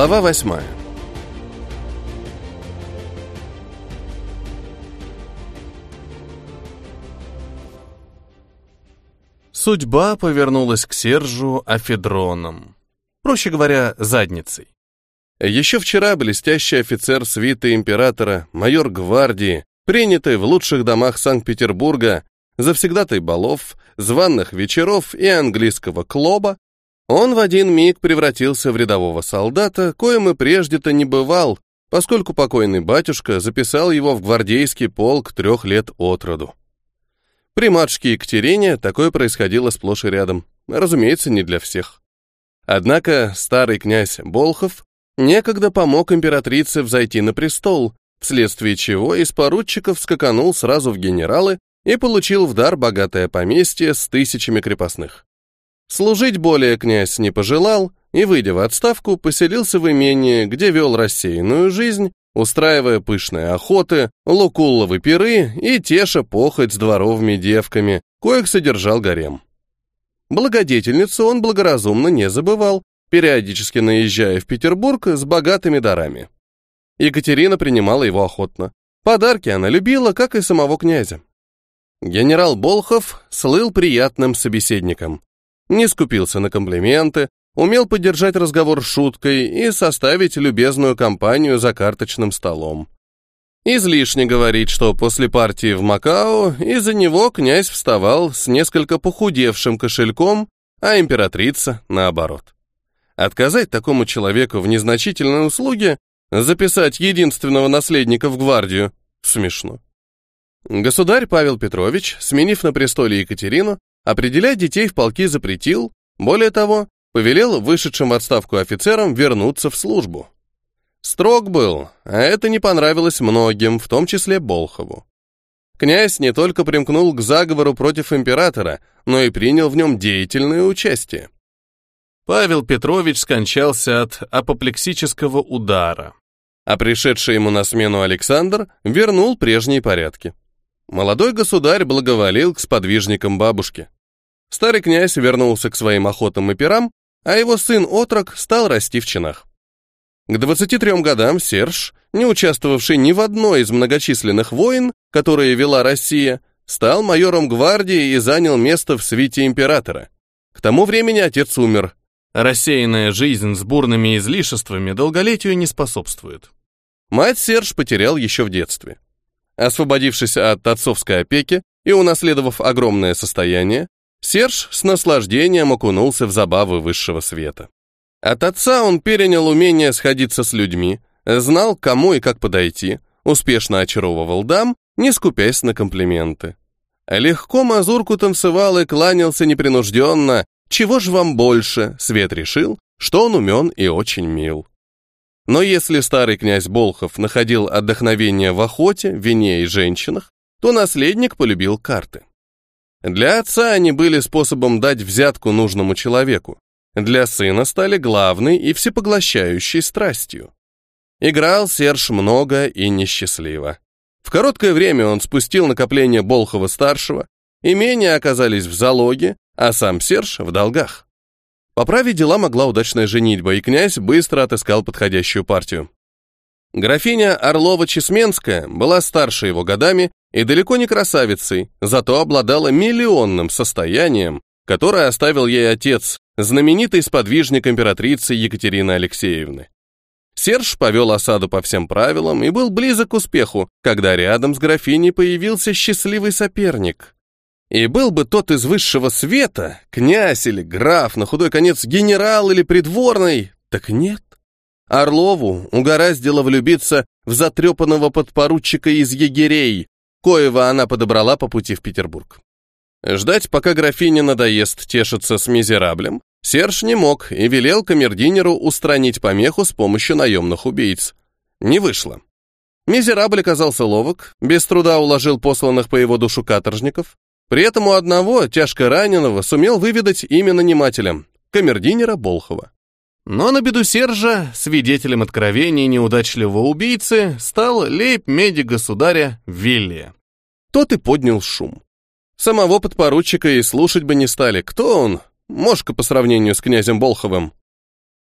Глава восьмая. Судьба повернулась к Сержу афедроном. Проще говоря, задницей. Еще вчера блестящий офицер свиты императора, майор гвардии, принятый в лучших домах Санкт-Петербурга, завсегдатай балов, званных вечеров и английского клуба, он в один миг превратился в рядового солдата, коим и прежде-то не бывал, поскольку покойный батюшка записал его в гвардейский полк трех лет от роду. При матушке Екатерине такое происходило сплошь и рядом, разумеется, не для всех. Однако старый князь Болхов некогда помог императрице взойти на престол, вследствие чего из поручиков скаканул сразу в генералы и получил в дар богатое поместье с тысячами крепостных. Служить более князь не пожелал и, выйдя в отставку, поселился в имении, где вел рассеянную жизнь, устраивая пышные охоты, лукулловы пиры и теша похоть с дворовыми девками, коих содержал гарем. Благодетельницу он благоразумно не забывал, периодически наезжая в Петербург с богатыми дарами. Екатерина принимала его охотно. Подарки она любила, как и самого князя. Генерал Болхов слыл приятным собеседником. Не скупился на комплименты, умел поддержать разговор шуткой и составить любезную компанию за карточным столом. Излишне говорить, что после партии в Макао из-за него князь вставал с несколько похудевшим кошельком, а императрица наоборот. Отказать такому человеку в незначительной услуге, записать единственного наследника в гвардию, смешно. Государь Павел Петрович, сменив на престоле Екатерину, определять детей в полки запретил, более того, повелел вышедшим в отставку офицерам вернуться в службу. Строг был, а это не понравилось многим, в том числе Болхову. Князь не только примкнул к заговору против императора, но и принял в нем деятельное участие. Павел Петрович скончался от апоплексического удара, а пришедший ему на смену Александр вернул прежние порядки. Молодой государь благоволил к сподвижникам бабушки. Старый князь вернулся к своим охотам и пирам, а его сын-отрок стал расти в чинах. К 23 годам Серж, не участвовавший ни в одной из многочисленных войн, которые вела Россия, стал майором гвардии и занял место в свите императора. К тому времени отец умер. Рассеянная жизнь с бурными излишествами долголетию не способствует. Мать Серж потерял еще в детстве. Освободившись от отцовской опеки и унаследовав огромное состояние, Серж с наслаждением окунулся в забавы высшего света. От отца он перенял умение сходиться с людьми, знал, кому и как подойти, успешно очаровывал дам, не скупясь на комплименты. Легко мазурку танцевал и кланялся непринужденно. Чего ж вам больше? Свет решил, что он умен и очень мил. Но если старый князь Болхов находил отдохновение в охоте, вине и женщинах, то наследник полюбил карты. Для отца они были способом дать взятку нужному человеку, для сына стали главной и всепоглощающей страстью. Играл Серж много и несчастливо. В короткое время он спустил накопление Болхова-старшего, имения оказались в залоге, а сам Серж в долгах. Поправить дела могла удачная женитьба, и князь быстро отыскал подходящую партию. Графиня Орлова-Чесменская была старше его годами и далеко не красавицей, зато обладала миллионным состоянием, которое оставил ей отец, знаменитый сподвижник императрицы Екатерины Алексеевны. Серж повел осаду по всем правилам и был близок к успеху, когда рядом с графиней появился счастливый соперник. И был бы тот из высшего света, князь или граф, на худой конец генерал или придворный, так нет. Орлову угораздило влюбиться в затрепанного подпоручика из егерей, коего она подобрала по пути в Петербург. Ждать, пока графиня надоест тешиться с мизераблем, Серж не мог и велел камердинеру устранить помеху с помощью наемных убийц. Не вышло. Мизерабль оказался ловок, без труда уложил посланных по его душу каторжников. При этом у одного, тяжко раненого, сумел выведать имя нанимателя — камердинера Болхова. Но на беду Сержа, свидетелем откровений неудачливого убийцы, стал лейб-медик государя Виллия. Тот и поднял шум. Самого подпоручика и слушать бы не стали. Кто он? Мошка по сравнению с князем Болховым.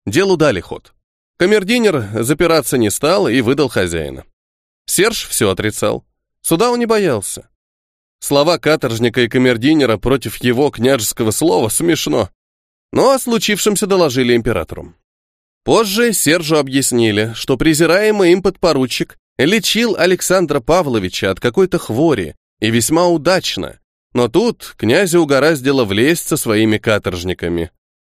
Делу дали ход. Камердинер запираться не стал и выдал хозяина. Серж все отрицал. Суда он не боялся. Слова каторжника и камердинера против его княжеского слова смешно. Но о случившемся доложили императору. Позже Сержу объяснили, что презираемый им подпоручик лечил Александра Павловича от какой-то хвори, и весьма удачно. Но тут князю угораздило влезть со своими каторжниками.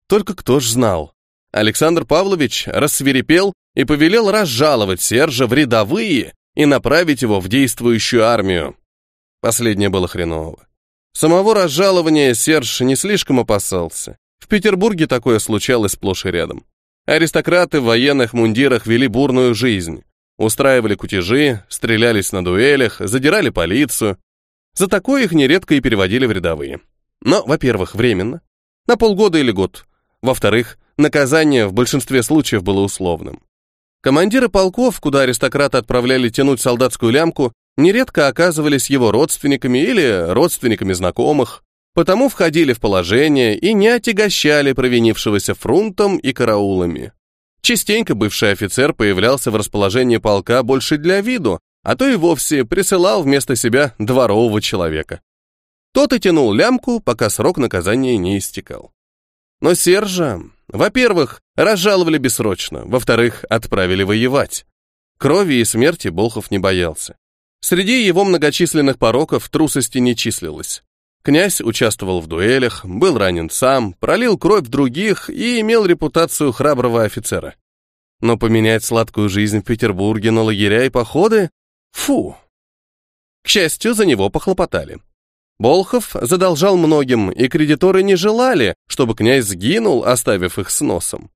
Только кто ж знал? Александр Павлович рассверепел и повелел разжаловать Сержа в рядовые и направить его в действующую армию. Последнее было хреново. Самого разжалования Серж не слишком опасался. В Петербурге такое случалось сплошь и рядом. Аристократы в военных мундирах вели бурную жизнь. Устраивали кутежи, стрелялись на дуэлях, задирали полицию. За такое их нередко и переводили в рядовые. Но, во-первых, временно. На полгода или год. Во-вторых, наказание в большинстве случаев было условным. Командиры полков, куда аристократы отправляли тянуть солдатскую лямку, нередко оказывались его родственниками или родственниками знакомых, потому входили в положение и не отягощали провинившегося фрунтом и караулами. Частенько бывший офицер появлялся в расположении полка больше для виду, а то и вовсе присылал вместо себя дворового человека. Тот и тянул лямку, пока срок наказания не истекал. Но Сержа, во-первых, разжаловали бессрочно, во-вторых, отправили воевать. Крови и смерти Болхов не боялся. Среди его многочисленных пороков трусости не числилось. Князь участвовал в дуэлях, был ранен сам, пролил кровь других и имел репутацию храброго офицера. Но поменять сладкую жизнь в Петербурге на лагеря и походы — фу! К счастью, за него похлопотали. Болхов задолжал многим, и кредиторы не желали, чтобы князь сгинул, оставив их с носом.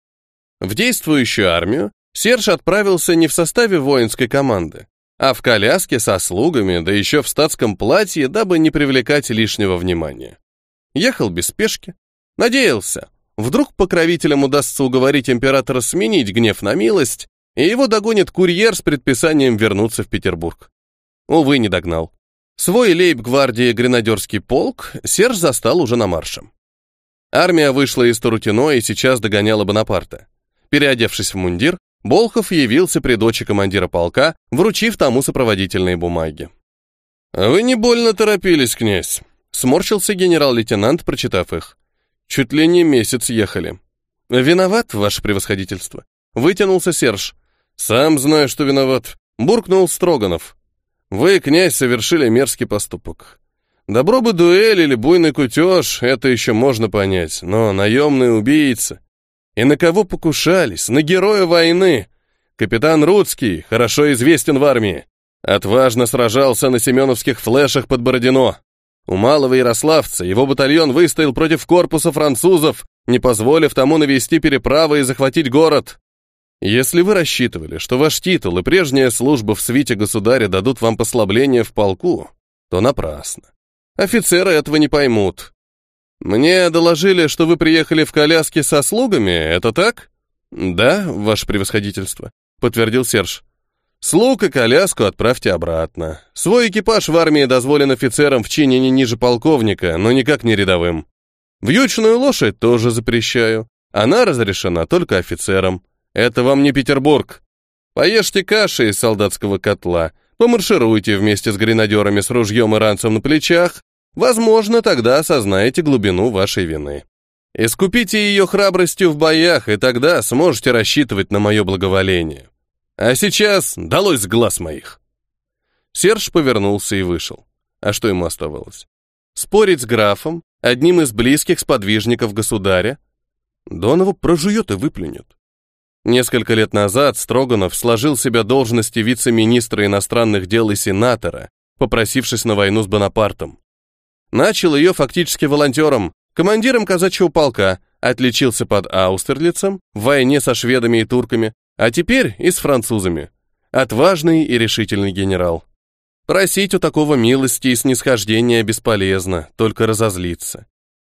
В действующую армию Серж отправился не в составе воинской команды, а в коляске со слугами, да еще в статском платье, дабы не привлекать лишнего внимания. Ехал без спешки, надеялся, вдруг покровителям удастся уговорить императора сменить гнев на милость, и его догонит курьер с предписанием вернуться в Петербург. Увы, не догнал. Свой лейб-гвардии гренадерский полк Серж застал уже на марше. Армия вышла из Тарутино и сейчас догоняла Бонапарта. Переодевшись в мундир, Болхов явился при дочи командира полка, вручив тому сопроводительные бумаги. «Вы не больно торопились, князь», — сморщился генерал-лейтенант, прочитав их. «Чуть ли не месяц ехали». «Виноват, ваше превосходительство», — вытянулся Серж. «Сам знаю, что виноват», — буркнул Строганов. «Вы, князь, совершили мерзкий поступок. Добро бы дуэль или буйный кутеж, это еще можно понять, но наемные убийцы... И на кого покушались? На героя войны. Капитан Рудский, хорошо известен в армии. Отважно сражался на семеновских флешах под Бородино. У малого Ярославца его батальон выстоял против корпуса французов, не позволив тому навести переправы и захватить город. Если вы рассчитывали, что ваш титул и прежняя служба в свите государя дадут вам послабление в полку, то напрасно. Офицеры этого не поймут. «Мне доложили, что вы приехали в коляске со слугами, это так?» «Да, ваше превосходительство», — подтвердил Серж. «Слуг и коляску отправьте обратно. Свой экипаж в армии дозволен офицерам в чине не ниже полковника, но никак не рядовым. Вьючную лошадь тоже запрещаю. Она разрешена только офицерам. Это вам не Петербург. Поешьте каши из солдатского котла, помаршируйте вместе с гренадерами с ружьем и ранцем на плечах, Возможно, тогда осознаете глубину вашей вины. Искупите ее храбростью в боях, и тогда сможете рассчитывать на мое благоволение. А сейчас долой с глаз моих. Серж повернулся и вышел. А что ему оставалось? Спорить с графом, одним из близких сподвижников государя? Донова прожует и выплюнет. Несколько лет назад Строганов сложил себя должности вице-министра иностранных дел и сенатора, попросившись на войну с Бонапартом. Начал ее фактически волонтером, командиром казачьего полка, отличился под Аустерлицем в войне со шведами и турками, а теперь и с французами. Отважный и решительный генерал. Просить у такого милости и снисхождения бесполезно, только разозлиться.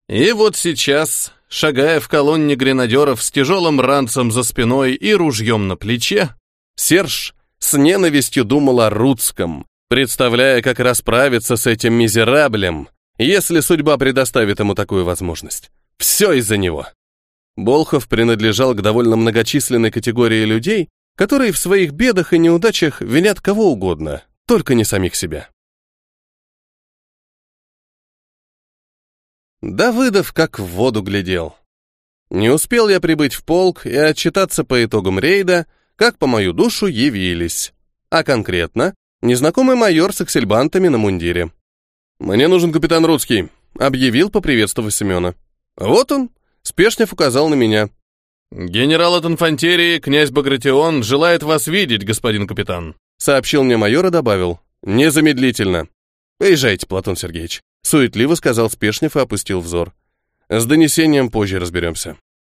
И вот сейчас, шагая в колонне гренадеров с тяжелым ранцем за спиной и ружьем на плече, Серж с ненавистью думал о Рудском, представляя, как расправиться с этим мизераблем, если судьба предоставит ему такую возможность. Все из-за него. Болхов принадлежал к довольно многочисленной категории людей, которые в своих бедах и неудачах винят кого угодно, только не самих себя. Давыдов как в воду глядел. Не успел я прибыть в полк и отчитаться по итогам рейда, как по мою душу явились. А конкретно, незнакомый майор с аксельбантами на мундире. «Мне нужен капитан Рудский», — объявил, поприветствовав Семена. «Вот он», — Спешнев указал на меня. «Генерал от инфантерии, князь Багратион, желает вас видеть, господин капитан», — сообщил мне майор и добавил. «Незамедлительно». «Поезжайте, Платон Сергеевич», — суетливо сказал Спешнев и опустил взор. «С донесением позже разберемся».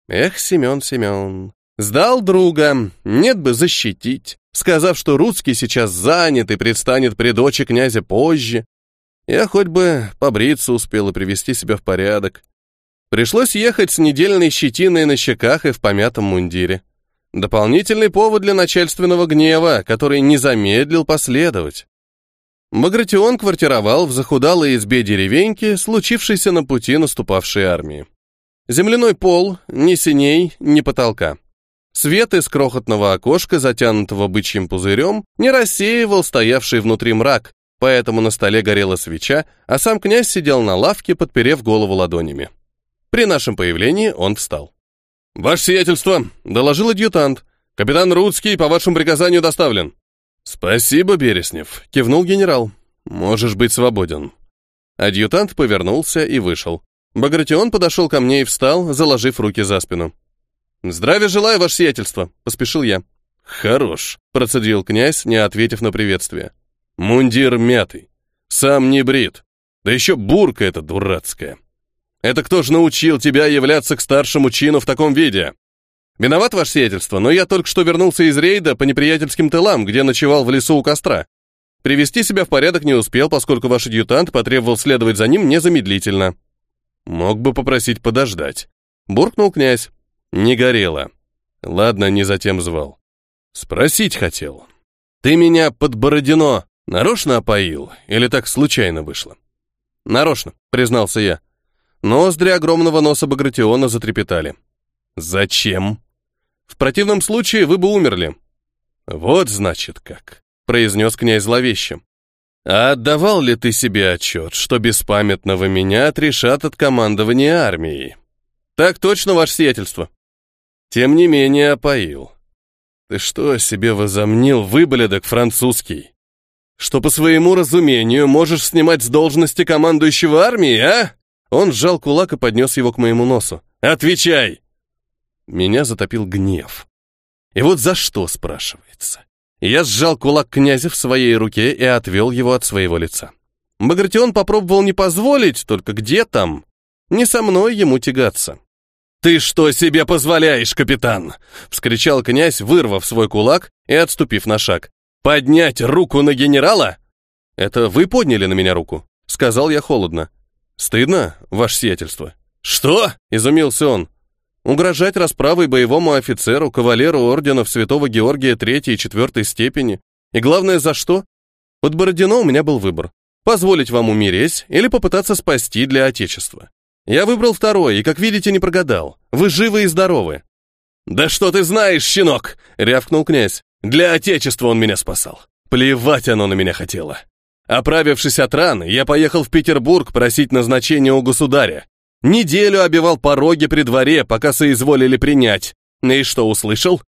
«Эх, Семен, Семен, сдал друга, нет бы защитить, сказав, что русский сейчас занят и предстанет при дочи князя позже. Я хоть бы побриться успел и привести себя в порядок. Пришлось ехать с недельной щетиной на щеках и в помятом мундире. Дополнительный повод для начальственного гнева, который не замедлил последовать. Багратион квартировал в захудалой избе деревеньки, случившейся на пути наступавшей армии. Земляной пол, ни синей, ни потолка. Свет из крохотного окошка, затянутого бычьим пузырем, не рассеивал стоявший внутри мрак, поэтому на столе горела свеча, а сам князь сидел на лавке, подперев голову ладонями. При нашем появлении он встал. «Ваше сиятельство!» — доложил адъютант. «Капитан Рудский по вашему приказанию доставлен». «Спасибо, Береснев», — кивнул генерал. «Можешь быть свободен». Адъютант повернулся и вышел. Багратион подошел ко мне и встал, заложив руки за спину. «Здравия желаю, ваше сиятельство», — поспешил я. «Хорош», — процедил князь, не ответив на приветствие. «Мундир мятый. Сам не брит. Да еще бурка эта дурацкая». Это кто же научил тебя являться к старшему чину в таком виде? Виноват ваше сиятельство, но я только что вернулся из рейда по неприятельским тылам, где ночевал в лесу у костра. Привести себя в порядок не успел, поскольку ваш адъютант потребовал следовать за ним незамедлительно. Мог бы попросить подождать. Буркнул князь. Не горело. Ладно, не затем звал. Спросить хотел. Ты меня под Бородино нарочно опоил или так случайно вышло? Нарочно, признался я. Ноздри огромного носа Багратиона затрепетали. «Зачем? В противном случае вы бы умерли». «Вот значит как», — произнес князь зловеще. «А отдавал ли ты себе отчет, что беспамятного меня отрешат от командования армией?» «Так точно, ваше сиятельство». «Тем не менее опоил. Ты что себе возомнил, выболедок французский? Что по своему разумению можешь снимать с должности командующего армией, а?» Он сжал кулак и поднес его к моему носу. «Отвечай!» Меня затопил гнев. И вот за что, спрашивается. Я сжал кулак князя в своей руке и отвел его от своего лица. Багратион попробовал не позволить, только где там? Не со мной ему тягаться. «Ты что себе позволяешь, капитан?» — вскричал князь, вырвав свой кулак и отступив на шаг. «Поднять руку на генерала?» «Это вы подняли на меня руку?» — сказал я холодно. «Стыдно, ваше сиятельство?» «Что?» — изумился он. «Угрожать расправой боевому офицеру, кавалеру орденов Святого Георгия третьей и четвертой степени. И главное, за что? Под Бородино у меня был выбор. Позволить вам умереть или попытаться спасти для Отечества. Я выбрал второй, и, как видите, не прогадал. Вы живы и здоровы». «Да что ты знаешь, щенок!» — рявкнул князь. «Для Отечества он меня спасал. Плевать оно на меня хотело. Оправившись от ран, я поехал в Петербург просить назначения у государя. Неделю обивал пороги при дворе, пока соизволили принять. И что услышал?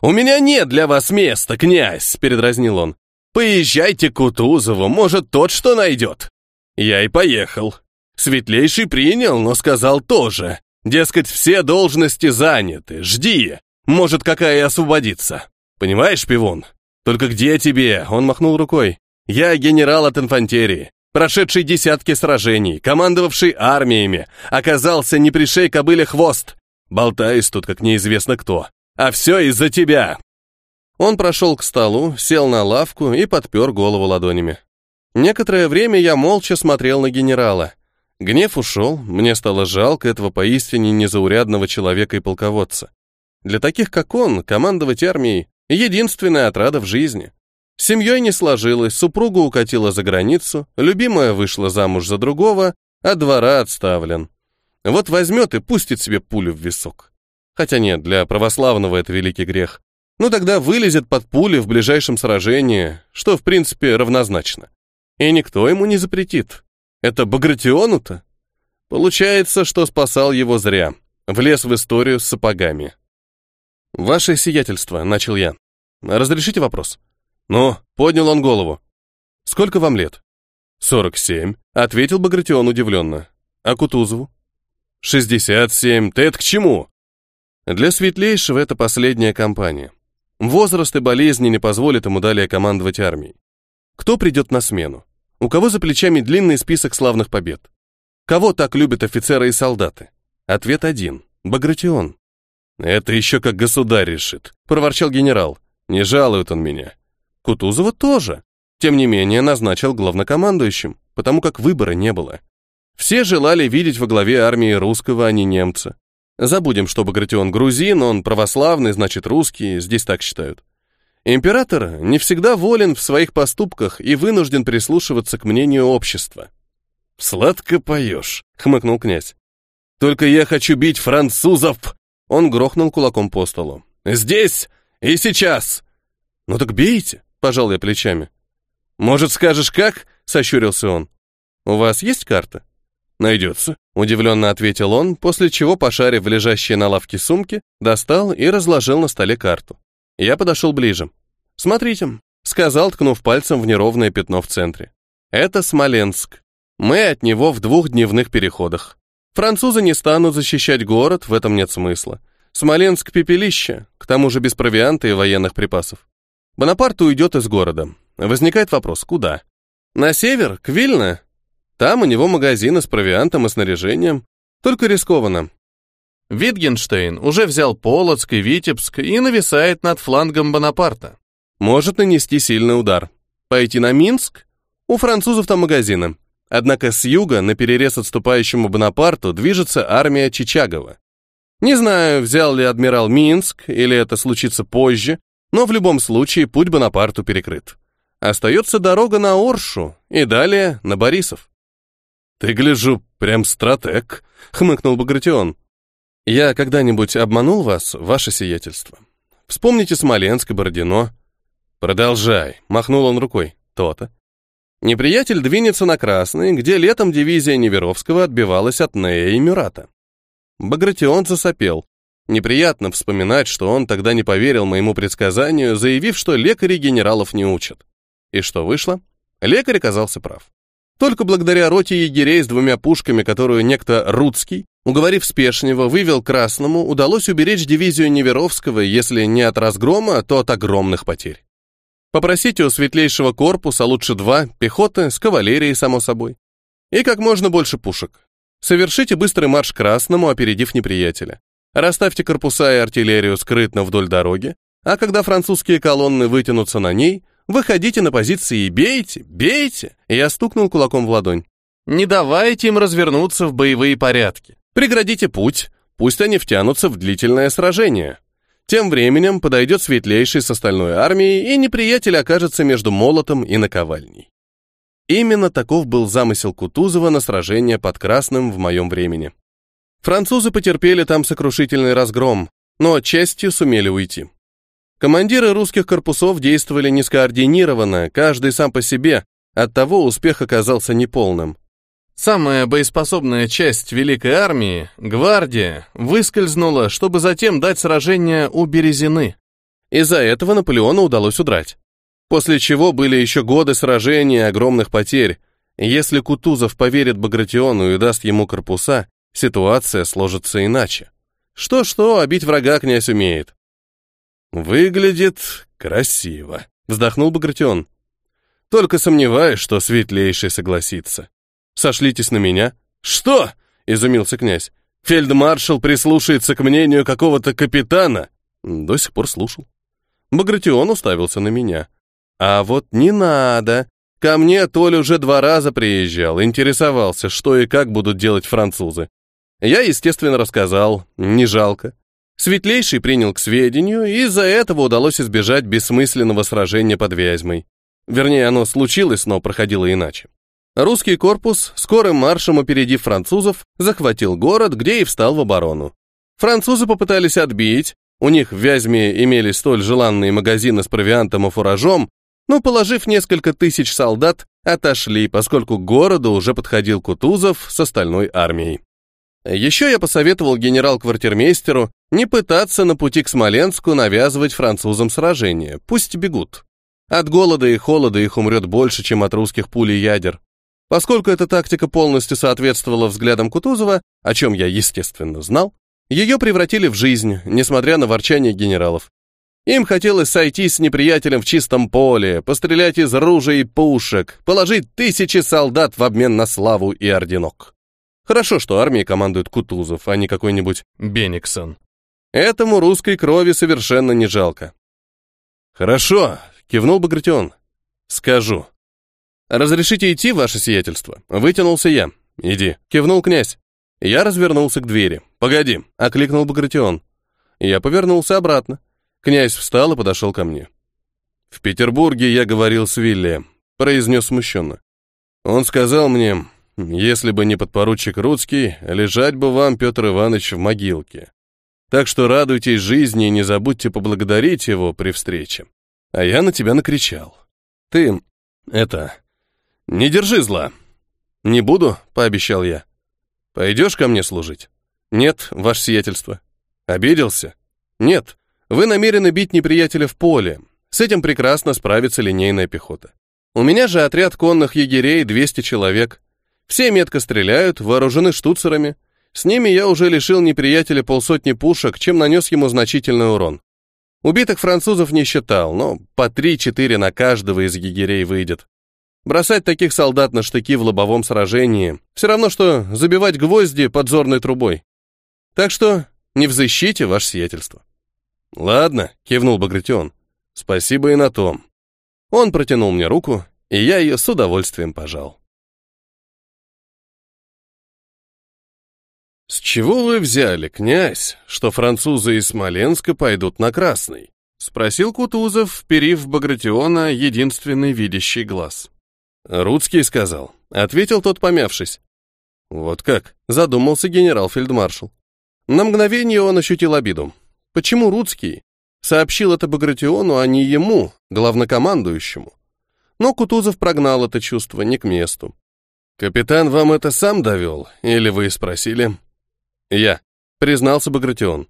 «У меня нет для вас места, князь», — передразнил он. «Поезжайте к Кутузову, может, тот что найдет». Я и поехал. Светлейший принял, но сказал тоже. Дескать, все должности заняты, жди, может, какая и освободится. Понимаешь, пивон? Только где тебе? Он махнул рукой. Я генерал от инфантерии, прошедший десятки сражений, командовавший армиями, оказался не пришей кобыле хвост. Болтаюсь тут, как неизвестно кто. А все из-за тебя!» Он прошел к столу, сел на лавку и подпер голову ладонями. Некоторое время я молча смотрел на генерала. Гнев ушел, мне стало жалко этого поистине незаурядного человека и полководца. Для таких, как он, командовать армией — единственная отрада в жизни. С семьей не сложилось, супруга укатила за границу, любимая вышла замуж за другого, а двора отставлен. Вот возьмет и пустит себе пулю в висок. Хотя нет, для православного это великий грех. Ну тогда вылезет под пули в ближайшем сражении, что в принципе равнозначно. И никто ему не запретит. Это Багратиону-то? Получается, что спасал его зря. Влез в историю с сапогами. «Ваше сиятельство», — начал я. «Разрешите вопрос?» «Ну», — поднял он голову. «Сколько вам лет?» «Сорок семь», — ответил Багратион удивленно. «А Кутузову?» «Шестьдесят семь. Это к чему?» Для Светлейшего это последняя кампания. Возраст и болезни не позволят ему далее командовать армией. Кто придет на смену? У кого за плечами длинный список славных побед? Кого так любят офицеры и солдаты? Ответ один. Багратион. «Это еще как государь решит», — проворчал генерал. «Не жалует он меня». Кутузова тоже. Тем не менее, назначил главнокомандующим, потому как выбора не было. Все желали видеть во главе армии русского, а не немца. Забудем, что Багратион грузин, он православный, значит русский, здесь так считают. Император не всегда волен в своих поступках и вынужден прислушиваться к мнению общества. «Сладко поешь», — хмыкнул князь. «Только я хочу бить французов!» Он грохнул кулаком по столу. «Здесь и сейчас!» «Ну так бейте!» — пожал я плечами. «Может, скажешь, как?» — сощурился он. «У вас есть карта?» «Найдется», — удивленно ответил он, после чего, пошарив в лежащие на лавке сумки, достал и разложил на столе карту. Я подошел ближе. «Смотрите», — сказал, ткнув пальцем в неровное пятно в центре. «Это Смоленск. Мы от него в двухдневных переходах. Французы не станут защищать город, в этом нет смысла. Смоленск — пепелище, к тому же без провианта и военных припасов. Бонапарт уйдет из города. Возникает вопрос, куда? На север, к Вильно? Там у него магазины с провиантом и снаряжением. Только рискованно. Витгенштейн уже взял Полоцк и Витебск и нависает над флангом Бонапарта. Может нанести сильный удар. Пойти на Минск? У французов там магазины. Однако с юга на перерез отступающему Бонапарту движется армия Чичагова. Не знаю, взял ли адмирал Минск, или это случится позже, но в любом случае путь Бонапарту перекрыт. Остается дорога на Оршу и далее на Борисов. «Ты, гляжу, прям стратег», — хмыкнул Багратион. «Я когда-нибудь обманул вас, ваше сиятельство? Вспомните Смоленск и Бородино». «Продолжай», — махнул он рукой. «То-то». Неприятель двинется на Красный, где летом дивизия Неверовского отбивалась от Нея и Мюрата. Багратион засопел. Неприятно вспоминать, что он тогда не поверил моему предсказанию, заявив, что лекари генералов не учат. И что вышло? Лекарь оказался прав. Только благодаря роте егерей с двумя пушками, которую некто Рудский, уговорив Спешнего, вывел Красному, удалось уберечь дивизию Неверовского, если не от разгрома, то от огромных потерь. Попросите у светлейшего корпуса лучше два, пехоты, с кавалерией, само собой. И как можно больше пушек. Совершите быстрый марш Красному, опередив неприятеля. Расставьте корпуса и артиллерию скрытно вдоль дороги, а когда французские колонны вытянутся на ней, Выходите на позиции и бейте, бейте!» Я стукнул кулаком в ладонь. «Не давайте им развернуться в боевые порядки. Преградите путь, пусть они втянутся в длительное сражение. Тем временем подойдет светлейший с остальной армией, и неприятель окажется между молотом и наковальней». Именно таков был замысел Кутузова на сражение под Красным в моем времени. Французы потерпели там сокрушительный разгром, но частью сумели уйти. Командиры русских корпусов действовали нескоординированно, каждый сам по себе, оттого успех оказался неполным. Самая боеспособная часть Великой Армии, гвардия, выскользнула, чтобы затем дать сражение у Березины. Из-за этого Наполеону удалось удрать. После чего были еще годы сражений и огромных потерь. Если Кутузов поверит Багратиону и даст ему корпуса, ситуация сложится иначе. Что-что, обить врага князь умеет. «Выглядит красиво», — вздохнул Багратион. «Только сомневаюсь, что светлейший согласится. Сошлитесь на меня». «Что?» — изумился князь. «Фельдмаршал прислушается к мнению какого-то капитана?» До сих пор слушал. Багратион уставился на меня. «А вот не надо. Ко мне Толь уже два раза приезжал, интересовался, что и как будут делать французы. Я, естественно, рассказал, не жалко. Светлейший принял к сведению, и из-за этого удалось избежать бессмысленного сражения под Вязьмой. Вернее, оно случилось, но проходило иначе. Русский корпус, скорым маршем опередив французов, захватил город, где и встал в оборону. Французы попытались отбить, у них в Вязьме имелись столь желанные магазины с провиантом и фуражом, но, положив несколько тысяч солдат, отошли, поскольку к городу уже подходил Кутузов с остальной армией. Еще я посоветовал генерал-квартирмейстеру не пытаться на пути к Смоленску навязывать французам сражение, пусть бегут. От голода и холода их умрет больше, чем от русских пуль и ядер. Поскольку эта тактика полностью соответствовала взглядам Кутузова, о чем я, естественно, знал, ее превратили в жизнь, несмотря на ворчание генералов. Им хотелось сойтись с неприятелем в чистом поле, пострелять из ружей и пушек, положить тысячи солдат в обмен на славу и орденок. Хорошо, что армией командует Кутузов, а не какой-нибудь Бениксон. Этому русской крови совершенно не жалко. «Хорошо», — кивнул Багратион. «Скажу». «Разрешите идти, ваше сиятельство?» Вытянулся я. «Иди», — кивнул князь. Я развернулся к двери. «Погоди», — окликнул Багратион. Я повернулся обратно. Князь встал и подошел ко мне. «В Петербурге я говорил с Вилли», — произнес смущенно. «Он сказал мне, если бы не подпоручик Рудский, лежать бы вам, Петр Иванович, в могилке. Так что радуйтесь жизни и не забудьте поблагодарить его при встрече. А я на тебя накричал. Ты, это, не держи зла. Не буду, пообещал я. Пойдешь ко мне служить? Нет, ваше сиятельство. Обиделся? Нет. Вы намерены бить неприятеля в поле. С этим прекрасно справится линейная пехота. У меня же отряд конных егерей 200 человек. Все метко стреляют, вооружены штуцерами. С ними я уже лишил неприятеля полсотни пушек, чем нанес ему значительный урон. Убитых французов не считал, но по 3-4 на каждого из егерей выйдет. Бросать таких солдат на штыки в лобовом сражении все равно, что забивать гвозди подзорной трубой. Так что не в защите, ваше сиятельство. Ладно, кивнул Багратион. Спасибо и на том. Он протянул мне руку, и я ее с удовольствием пожал. «С чего вы взяли, князь, что французы из Смоленска пойдут на Красный?» — спросил Кутузов, вперив Багратиона единственный видящий глаз. «Рудский сказал», — ответил тот, помявшись. «Вот как?» — задумался генерал-фельдмаршал. На мгновение он ощутил обиду. Почему Рудский сообщил это Багратиону, а не ему, главнокомандующему? Но Кутузов прогнал это чувство не к месту. «Капитан вам это сам довел? Или вы спросили?» «Я», — признался Багратион.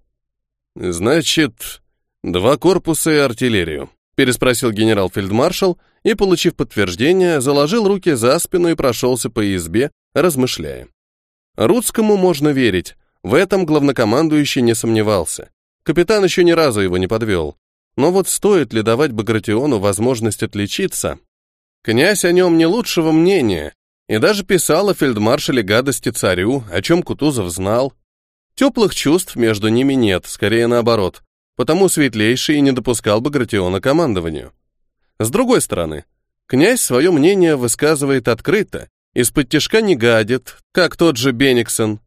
«Значит, два корпуса и артиллерию», — переспросил генерал-фельдмаршал и, получив подтверждение, заложил руки за спину и прошелся по избе, размышляя. Рудскому можно верить, в этом главнокомандующий не сомневался. Капитан еще ни разу его не подвел. Но вот стоит ли давать Багратиону возможность отличиться? Князь о нем не лучшего мнения, и даже писал о фельдмаршале гадости царю, о чем Кутузов знал. Теплых чувств между ними нет, скорее наоборот, потому Светлейший не допускал Багратиона командованию. С другой стороны, князь свое мнение высказывает открыто, из-под тяжка не гадит, как тот же Бениксон.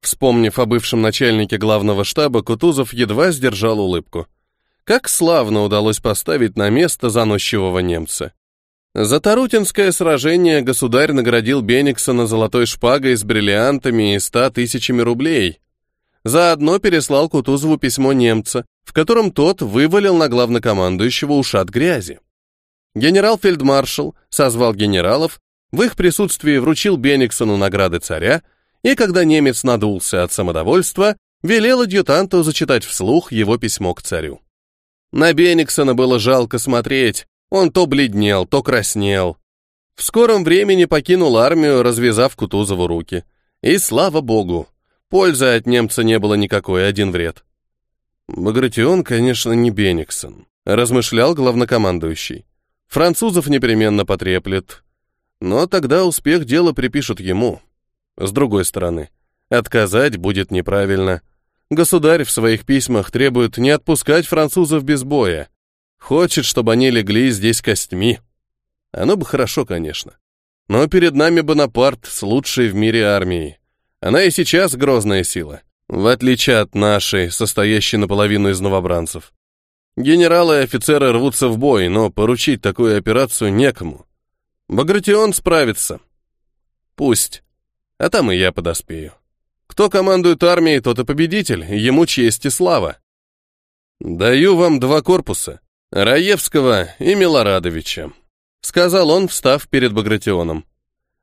Вспомнив о бывшем начальнике главного штаба, Кутузов едва сдержал улыбку. Как славно удалось поставить на место заносчивого немца. За Тарутинское сражение государь наградил Бениксона золотой шпагой с бриллиантами и ста тысячами рублей. Заодно переслал Кутузову письмо немца, в котором тот вывалил на главнокомандующего ушат грязи. Генерал-фельдмаршал созвал генералов, в их присутствии вручил Бениксону награды царя, и когда немец надулся от самодовольства, велел адъютанту зачитать вслух его письмо к царю. На Бениксона было жалко смотреть, он то бледнел, то краснел. В скором времени покинул армию, развязав Кутузову руки. И слава богу, Пользы от немца не было никакой, один вред. Багратион, конечно, не Бениксон, размышлял главнокомандующий. Французов непременно потреплет. Но тогда успех дела припишут ему. С другой стороны, отказать будет неправильно. Государь в своих письмах требует не отпускать французов без боя. Хочет, чтобы они легли здесь костьми. Оно бы хорошо, конечно. Но перед нами Бонапарт с лучшей в мире армией. Она и сейчас грозная сила, в отличие от нашей, состоящей наполовину из новобранцев. Генералы и офицеры рвутся в бой, но поручить такую операцию некому. Багратион справится. Пусть. А там и я подоспею. Кто командует армией, тот и победитель, ему честь и слава. Даю вам два корпуса, Раевского и Милорадовича, сказал он, встав перед Багратионом,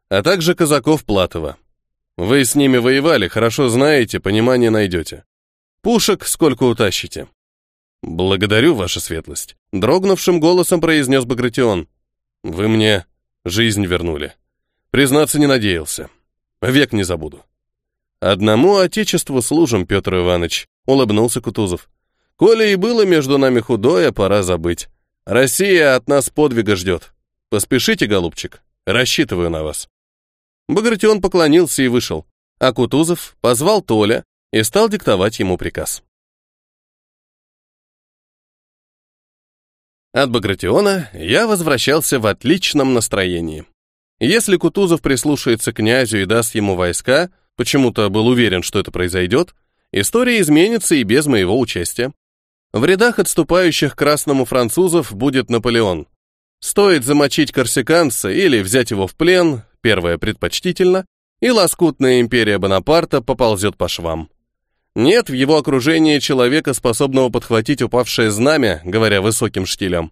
а также казаков Платова. Вы с ними воевали, хорошо знаете, понимание найдете. Пушек сколько утащите. Благодарю, ваша светлость, дрогнувшим голосом произнес Багратион. Вы мне жизнь вернули. Признаться не надеялся. Век не забуду. Одному отечеству служим, Петр Иванович, улыбнулся Кутузов. Коли и было между нами худое, пора забыть. Россия от нас подвига ждет. Поспешите, голубчик, рассчитываю на вас. Багратион поклонился и вышел, а Кутузов позвал Толя и стал диктовать ему приказ. От Багратиона я возвращался в отличном настроении. Если Кутузов прислушается к князю и даст ему войска, почему-то был уверен, что это произойдет, история изменится и без моего участия. В рядах отступающих красному французов будет Наполеон. Стоит замочить корсиканца или взять его в плен, первое предпочтительно, и лоскутная империя Бонапарта поползет по швам. Нет в его окружении человека, способного подхватить упавшее знамя, говоря высоким штилем.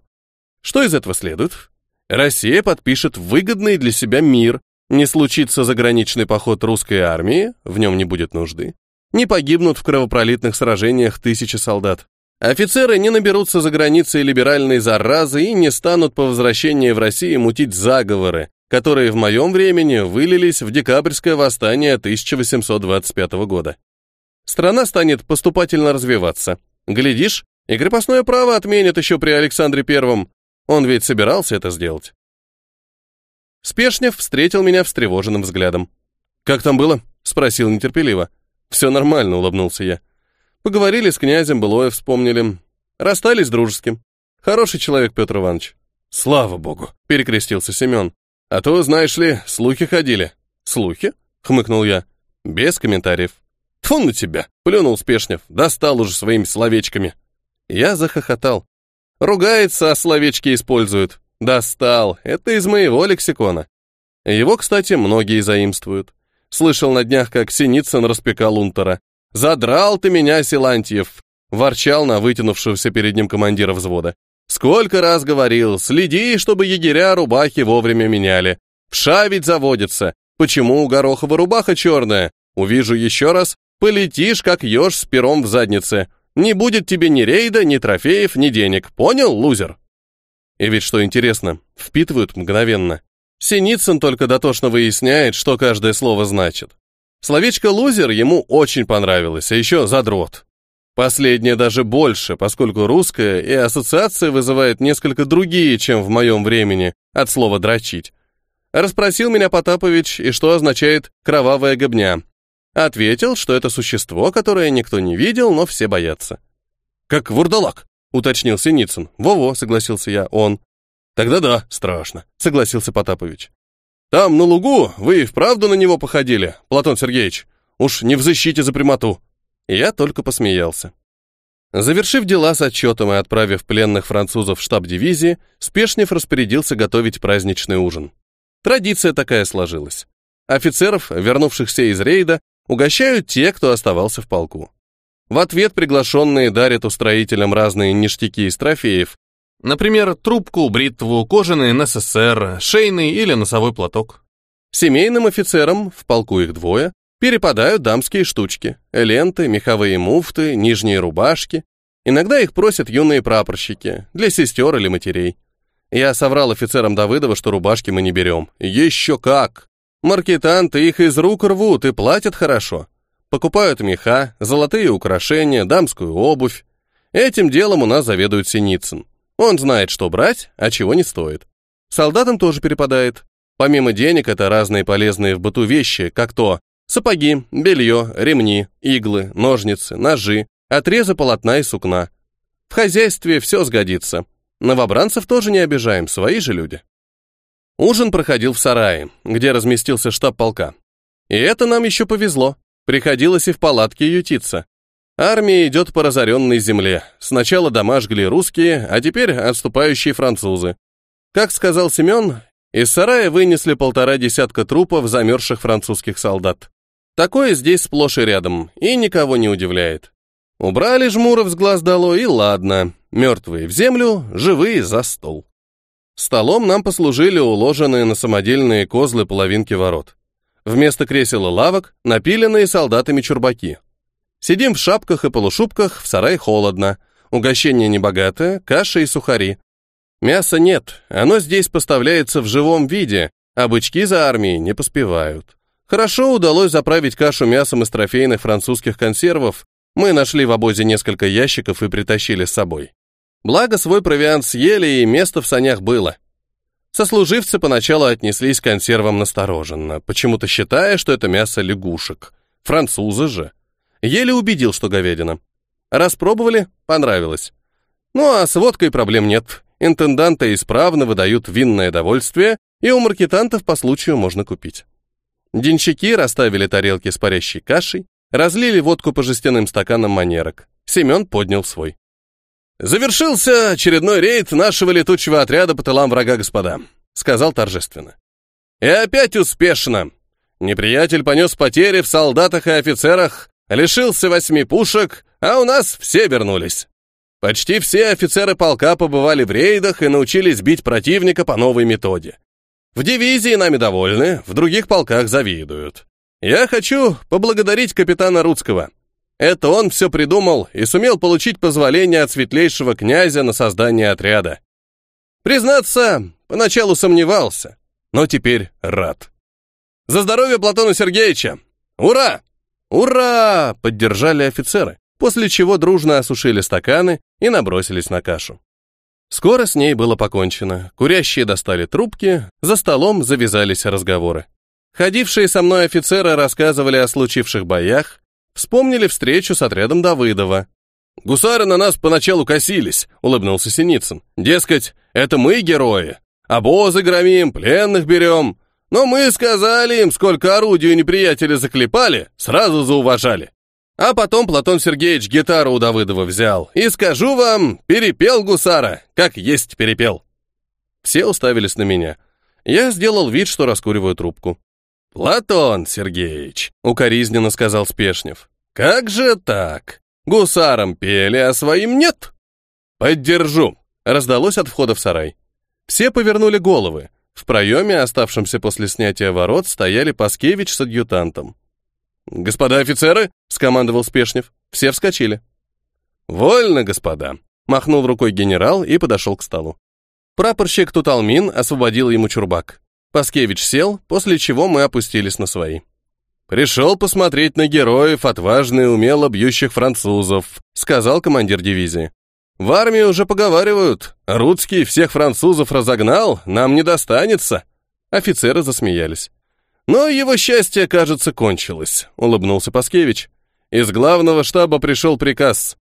Что из этого следует? Россия подпишет выгодный для себя мир, не случится заграничный поход русской армии, в нем не будет нужды, не погибнут в кровопролитных сражениях тысячи солдат. Офицеры не наберутся за границей либеральной заразы и не станут по возвращении в Россию мутить заговоры, которые в моем времени вылились в декабрьское восстание 1825 года. Страна станет поступательно развиваться. Глядишь, и крепостное право отменят еще при Александре Первом, он ведь собирался это сделать. Спешнев встретил меня встревоженным взглядом. «Как там было?» — спросил нетерпеливо. «Все нормально», — улыбнулся я. Поговорили с князем, былое вспомнили. Расстались дружеским. Хороший человек Петр Иванович. «Слава богу!» — перекрестился Семен. «А то, знаешь ли, слухи ходили». «Слухи?» — хмыкнул я. Без комментариев. «Тьфу на тебя!» — плюнул Спешнев. Достал уже своими словечками. Я захохотал. Ругается, а словечки использует. Достал. Это из моего лексикона. Его, кстати, многие заимствуют. Слышал на днях, как Синицын распекал Унтера. «Задрал ты меня, Силантьев!» Ворчал на вытянувшегося перед ним командира взвода. «Сколько раз говорил, следи, чтобы егеря рубахи вовремя меняли. Пша ведь заводится. Почему у Горохова рубаха черная? Увижу еще раз, полетишь, как еж с пером в заднице. Не будет тебе ни рейда, ни трофеев, ни денег. Понял, лузер? И ведь что интересно, впитывают мгновенно. Синицын только дотошно выясняет, что каждое слово значит. Словечко «лузер» ему очень понравилось, а еще «задрот». Последнее даже больше, поскольку русское и ассоциация вызывает несколько другие, чем в моем времени, от слова «дрочить». Расспросил меня Потапович, и что означает «кровавая гобня», Ответил, что это существо, которое никто не видел, но все боятся. «Как вурдалак», — уточнил Синицын. «Во-во», — согласился я, — «он». «Тогда да, страшно», — согласился Потапович. «Там, на лугу, вы и вправду на него походили, Платон Сергеевич. Уж не в защите за прямоту». Я только посмеялся. Завершив дела с отчетом и отправив пленных французов в штаб дивизии, Спешнев распорядился готовить праздничный ужин. Традиция такая сложилась. Офицеров, вернувшихся из рейда, Угощают те, кто оставался в полку. В ответ приглашенные дарят устроителям разные ништяки из трофеев. Например, трубку, бритву, кожаный НССР, шейный или носовой платок. Семейным офицерам, в полку их двое, перепадают дамские штучки, ленты, меховые муфты, нижние рубашки. Иногда их просят юные прапорщики, для сестер или матерей. Я соврал офицерам Давыдова, что рубашки мы не берем. Еще как! Маркетанты их из рук рвут и платят хорошо. Покупают меха, золотые украшения, дамскую обувь. Этим делом у нас заведует Синицын. Он знает, что брать, а чего не стоит. Солдатам тоже перепадает. Помимо денег, это разные полезные в быту вещи, как то сапоги, белье, ремни, иглы, ножницы, ножи, отрезы полотна и сукна. В хозяйстве все сгодится. Новобранцев тоже не обижаем, свои же люди. Ужин проходил в сарае, где разместился штаб полка. И это нам еще повезло. Приходилось и в палатке ютиться. Армия идет по разоренной земле. Сначала дома жгли русские, а теперь отступающие французы. Как сказал Семен, из сарая вынесли полтора десятка трупов замерзших французских солдат. Такое здесь сплошь и рядом, и никого не удивляет. Убрали жмуров с глаз долой, и ладно. Мертвые в землю, живые за стол. Столом нам послужили уложенные на самодельные козлы половинки ворот. Вместо кресел и лавок напиленные солдатами чурбаки. Сидим в шапках и полушубках, в сарае холодно. Угощение небогатое, каша и сухари. Мяса нет, оно здесь поставляется в живом виде, а бычки за армией не поспевают. Хорошо удалось заправить кашу мясом из трофейных французских консервов. Мы нашли в обозе несколько ящиков и притащили с собой. Благо, свой провиант съели, и место в санях было. Сослуживцы поначалу отнеслись к консервам настороженно, почему-то считая, что это мясо лягушек. Французы же. Еле убедил, что говядина. Распробовали, понравилось. Ну а с водкой проблем нет. Интенданты исправно выдают винное довольствие, и у маркетантов по случаю можно купить. Денщики расставили тарелки с парящей кашей, разлили водку по жестяным стаканам манерок. Семен поднял свой. «Завершился очередной рейд нашего летучего отряда по тылам врага, господа», — сказал торжественно. «И опять успешно. Неприятель понес потери в солдатах и офицерах, лишился восьми пушек, а у нас все вернулись. Почти все офицеры полка побывали в рейдах и научились бить противника по новой методе. В дивизии нами довольны, в других полках завидуют. Я хочу поблагодарить капитана Рудского. Это он все придумал и сумел получить позволение от светлейшего князя на создание отряда. Признаться, поначалу сомневался, но теперь рад. За здоровье Платона Сергеевича! Ура! Ура! Поддержали офицеры, после чего дружно осушили стаканы и набросились на кашу. Скоро с ней было покончено. Курящие достали трубки, за столом завязались разговоры. Ходившие со мной офицеры рассказывали о случивших боях, Вспомнили встречу с отрядом Давыдова. «Гусары на нас поначалу косились», — улыбнулся Синицын. «Дескать, это мы герои. Обозы громим, пленных берем. Но мы сказали им, сколько орудий у неприятеля заклепали, сразу зауважали. А потом Платон Сергеевич гитару у Давыдова взял. И скажу вам, перепел гусара, как есть перепел». Все уставились на меня. Я сделал вид, что раскуриваю трубку. «Платон Сергеевич», — укоризненно сказал Спешнев, — «как же так? Гусарам пели, а своим нет?» «Поддержу», — раздалось от входа в сарай. Все повернули головы. В проеме, оставшемся после снятия ворот, стояли Паскевич с адъютантом. «Господа офицеры!» — скомандовал Спешнев. Все вскочили. «Вольно, господа!» — махнул рукой генерал и подошел к столу. Прапорщик Туталмин освободил ему чурбак. Паскевич сел, после чего мы опустились на свои. «Пришел посмотреть на героев, отважно и умело бьющих французов», сказал командир дивизии. «В армии уже поговаривают. Рудский всех французов разогнал, нам не достанется». Офицеры засмеялись. «Но его счастье, кажется, кончилось», — улыбнулся Паскевич. «Из главного штаба пришел приказ.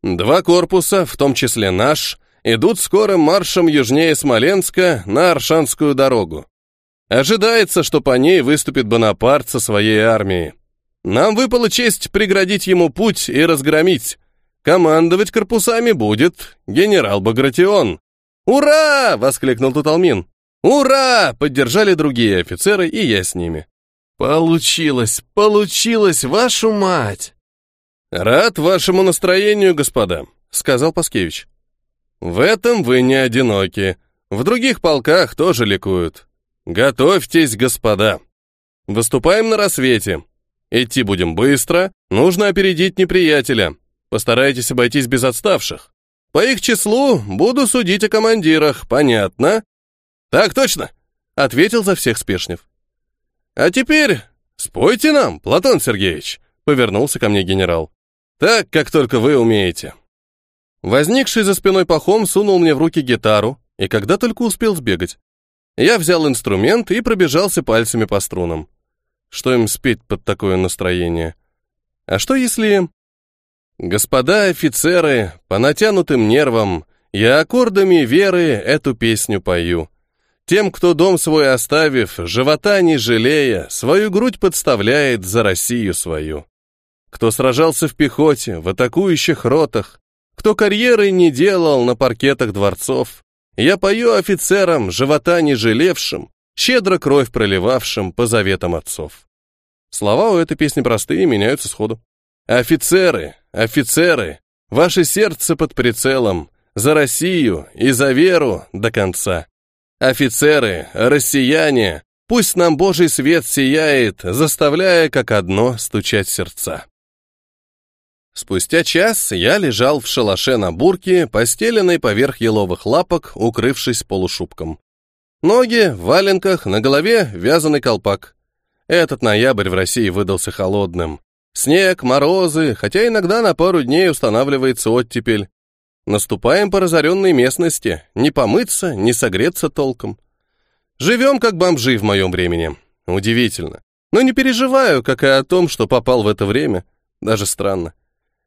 Два корпуса, в том числе наш, идут скорым маршем южнее Смоленска на Аршанскую дорогу. Ожидается, что по ней выступит Бонапарт со своей армией. Нам выпала честь преградить ему путь и разгромить. Командовать корпусами будет генерал Багратион. «Ура!» — воскликнул Туталмин. «Ура!» — поддержали другие офицеры, и я с ними. «Получилось! Получилось, вашу мать!» «Рад вашему настроению, господа», — сказал Паскевич. «В этом вы не одиноки. В других полках тоже ликуют. Готовьтесь, господа. Выступаем на рассвете. Идти будем быстро, нужно опередить неприятеля. Постарайтесь обойтись без отставших. По их числу буду судить о командирах, понятно? Так точно, ответил за всех Спешнев. А теперь спойте нам, Платон Сергеевич, повернулся ко мне генерал. Так, как только вы умеете. Возникший за спиной пахом сунул мне в руки гитару, и когда только успел сбегать. Я взял инструмент и пробежался пальцами по струнам. Что им спеть под такое настроение? А что если... Господа офицеры, по натянутым нервам, я аккордами веры эту песню пою. Тем, кто дом свой оставив, живота не жалея, свою грудь подставляет за Россию свою. Кто сражался в пехоте, в атакующих ротах, кто карьеры не делал на паркетах дворцов, я пою офицерам, живота не жалевшим, щедро кровь проливавшим по заветам отцов. Слова у этой песни простые, меняются сходу. Офицеры, офицеры, ваше сердце под прицелом, за Россию и за веру до конца. Офицеры, россияне, пусть нам Божий свет сияет, заставляя как одно стучать сердца. Спустя час я лежал в шалаше на бурке, постеленной поверх еловых лапок, укрывшись полушубком. Ноги в валенках, на голове вязаный колпак. Этот ноябрь в России выдался холодным. Снег, морозы, хотя иногда на пару дней устанавливается оттепель. Наступаем по разоренной местности, не помыться, не согреться толком. Живем как бомжи в моем времени. Удивительно. Но не переживаю, как и о том, что попал в это время. Даже странно.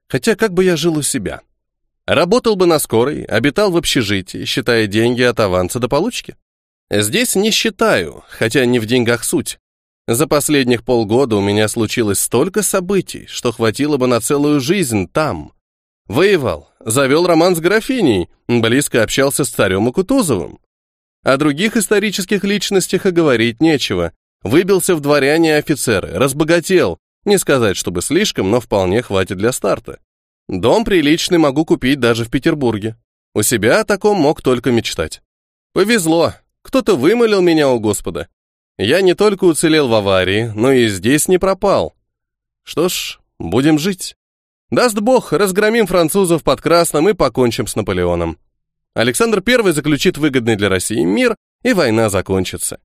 Хотя как бы я жил у себя? Работал бы на скорой, обитал в общежитии, считая деньги от аванса до получки. Здесь не считаю, хотя не в деньгах суть. За последних полгода у меня случилось столько событий, что хватило бы на целую жизнь там. Воевал, завел роман с графиней, близко общался с царем и Кутузовым. О других исторических личностях и говорить нечего. Выбился в дворяне и офицеры, разбогател. Не сказать, чтобы слишком, но вполне хватит для старта. Дом приличный могу купить даже в Петербурге. У себя о таком мог только мечтать. Повезло, кто-то вымолил меня у Господа. Я не только уцелел в аварии, но и здесь не пропал. Что ж, будем жить. Даст Бог, разгромим французов под Красным и покончим с Наполеоном. Александр I заключит выгодный для России мир, и война закончится.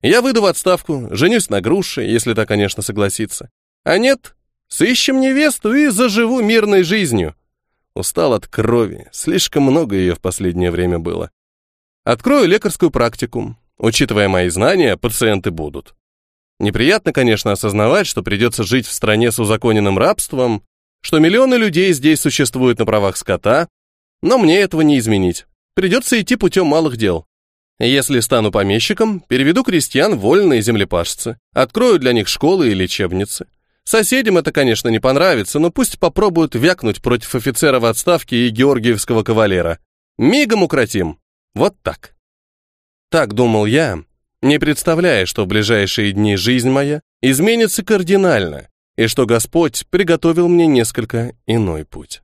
Я выйду в отставку, женюсь на груше, если та, конечно, согласится. А нет, сыщем невесту и заживу мирной жизнью. Устал от крови, слишком много ее в последнее время было. Открою лекарскую практику. Учитывая мои знания, пациенты будут. Неприятно, конечно, осознавать, что придется жить в стране с узаконенным рабством, что миллионы людей здесь существуют на правах скота, но мне этого не изменить. Придется идти путем малых дел. Если стану помещиком, переведу крестьян в вольные землепашцы, открою для них школы и лечебницы. Соседям это, конечно, не понравится, но пусть попробуют вякнуть против офицера в отставке и георгиевского кавалера. Мигом укротим. Вот так. Так думал я, не представляя, что в ближайшие дни жизнь моя изменится кардинально, и что Господь приготовил мне несколько иной путь.